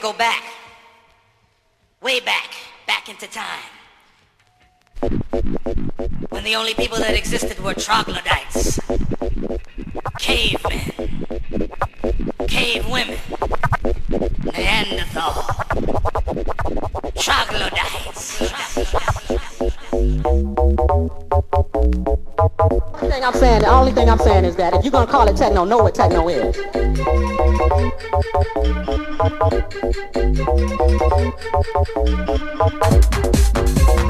go back. techno, know what techno is. Thank